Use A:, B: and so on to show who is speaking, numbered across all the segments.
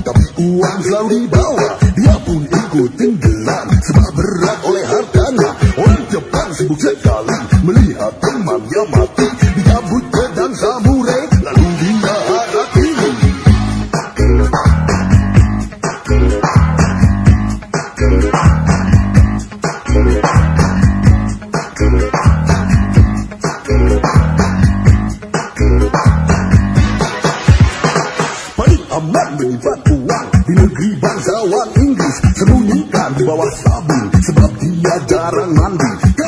A: Tapi uang selalu dibawa. Dia pun ikut tenggelam. Sebab berat oleh hartanya. Orang Jepang sibuk sekali Melihat temannya mati. dan menyibat uang Di negeri bangsawan Inggris Serunyikan di bawah sabun. Sebab dia jarang mandi.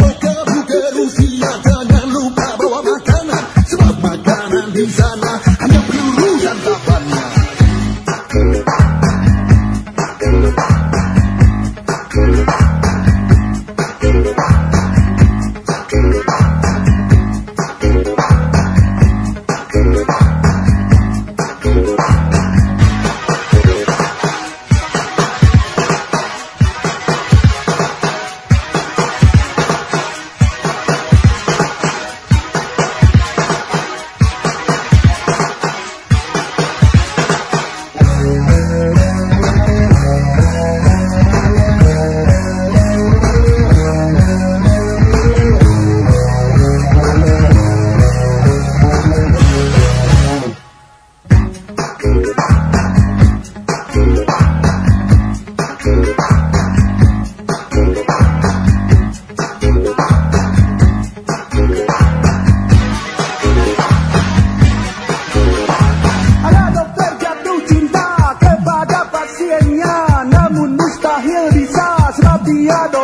B: privado